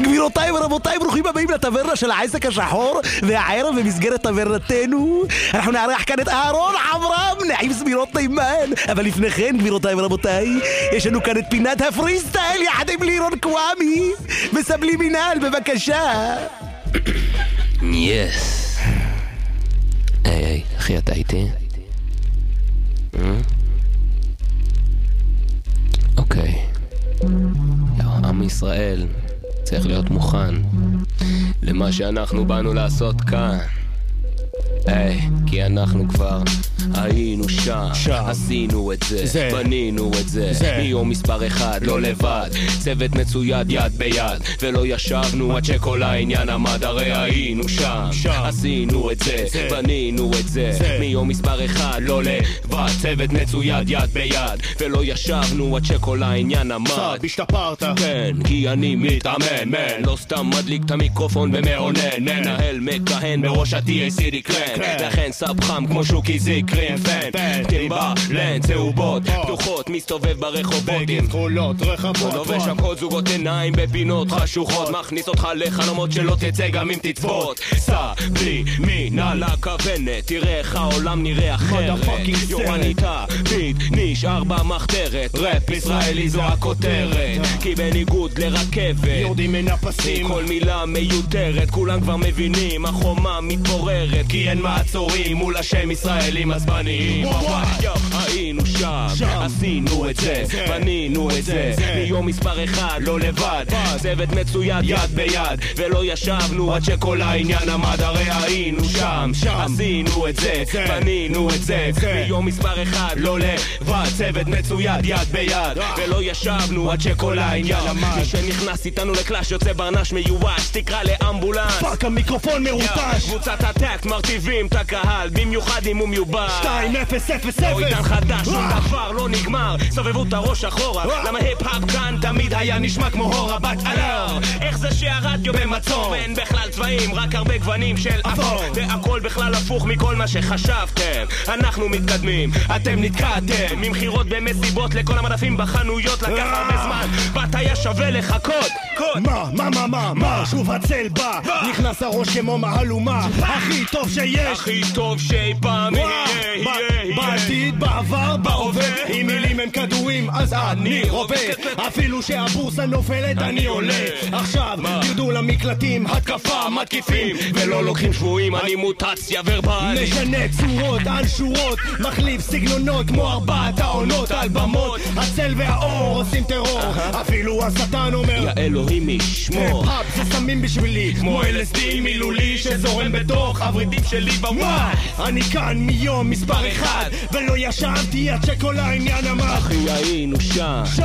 גבירותיי ורבותיי, ברוכים הבאים לטברנה של העסק השחור, והערב במסגרת טברנתנו, אנחנו נארח כאן את אהרון עמרם, נעים סמירות תימן. אבל לפני כן, גבירותיי ורבותיי, יש לנו כאן את פינת הפרי סטייל יחד עם לירון קוואמי. בסבלימינל, בבקשה. יס. היי, היי, אחי, אתה איתי? אה? אוקיי. עם ישראל צריך להיות מוכן למה שאנחנו באנו לעשות כאן. היי, כי אנחנו כבר שם, שם. עשינו את זה, זה. בנינו את זה, זה. מיום מספר אחד, לא לבד, צוות מצויד יד ביד, ולא ישבנו עד שכל העניין עמד, הרי היינו שם, שם. עשינו את זה, זה. בנינו את זה, זה. מיום מספר אחד, לא לבד, צוות מצויד יד ביד, ולא ישבנו עד שכל העניין עמד. קצת השתפרת. כן, כי אני מתאמן, מן לא סתם מדליק את המיקרופון ומאונן מנהל מכהן בראש ה-TACD קלן לכן סאב חם כמו שוקי זיקרים פן טימברלנד צהובות פתוחות מסתובב ברחובות עם כחולות רחבות. לובש הכל זוגות עיניים בפינות חשוכות מכניס אותך לחלומות שלא תצא גם אם תצפות סע בלי מין על הכוונת תראה איך העולם נראה אחרת. יורניתה ביט נשאר במחתרת ראפ ישראלי זו הכותרת כי בניגוד לרכבת יורדים מן הפסים. כל מילה מיותרת, כולם כבר מבינים, החומה מתפוררת כי אין מעצורים מול השם ישראלים עצבניים יו, היינו שם. עשינו את זה, זה. בנינו את זה, זה. מיום מספר אחד, לא לבד, צוות מצויד יד ביד, ולא ישבנו עד שכל העניין עמד, הרי היינו שם. עשינו את זה. בנינו את זה. מיום מספר אחד, לא לבד, צוות מצויד יד ביד, ולא ישבנו עד שכל העניין עמד. מי שנכנס איתנו ל clash יוצא ברנש מיואש, תקרא לאמבולנס. fuck המיקרופון מרוטש. קבוצת הטקט מרטיבים את הקהל, במיוחד אם הוא מיובש. 2 0 0 לא עידן 0 חדש, שום אה. דבר לא נגמר, סובבו את הראש אחורה, אה. למה היפ-האפ כאן תמיד היה נשמע כמו הורה בת אלר? איך זה שהרדיו במצור, ואין בכלל צבעים, רק הרבה גוונים של אפור, והכל בכלל הפוך מכל מה שחשבתם. אנחנו מתקדמים, אתם נתקעתם, ממכירות במסיבות לכל המדפים בחנויות, לקח אה. הרבה זמן, בת היה שווה לחכות. מה, מה, מה, מה, מה, שוב הצל בא, נכנס הראש כמו מהלומה, הכי טוב שיש, הכי טוב שאי פעם יהיה, יהיה, יהיה. בעתיד, בעבר, בהווה, אם מילים הם כדורים, אז אני רובה, אפילו שהבורסה נופלת, אני עולה, עכשיו, תרדו למקלטים, התקפה, מתקיפים, ולא לוקחים שבויים, אני מוטציה ורבלית. משנה צורות על שורות, מחליף סגנונות כמו ארבעת העונות על במות, הצל והאור עושים טרור, אפילו השטן אומר, יא אלוהים ישמור. הפ זה סמים בשבילי, כמו LSD מילולי שזורם בתוך הוורידים שלי בוואי. אני כאן מיום מספר אחד, ולא ישבתי עד שכל העניין אמר. אחי היינו שם, שם.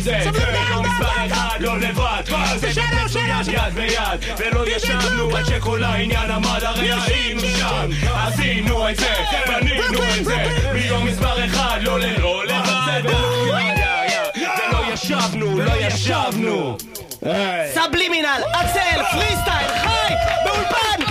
זה, ביום מספר אחד, לא לבד, זה מצוין יד ביד, ולא ישבנו עד שכל העניין עמד, הרי היינו שם, עשינו את זה, בנינו את זה, ביום מספר אחד, לא לא לבד, ולא ישבנו, לא ישבנו. סבלימינל, עצל, פרי סטייל, חי, באולפן,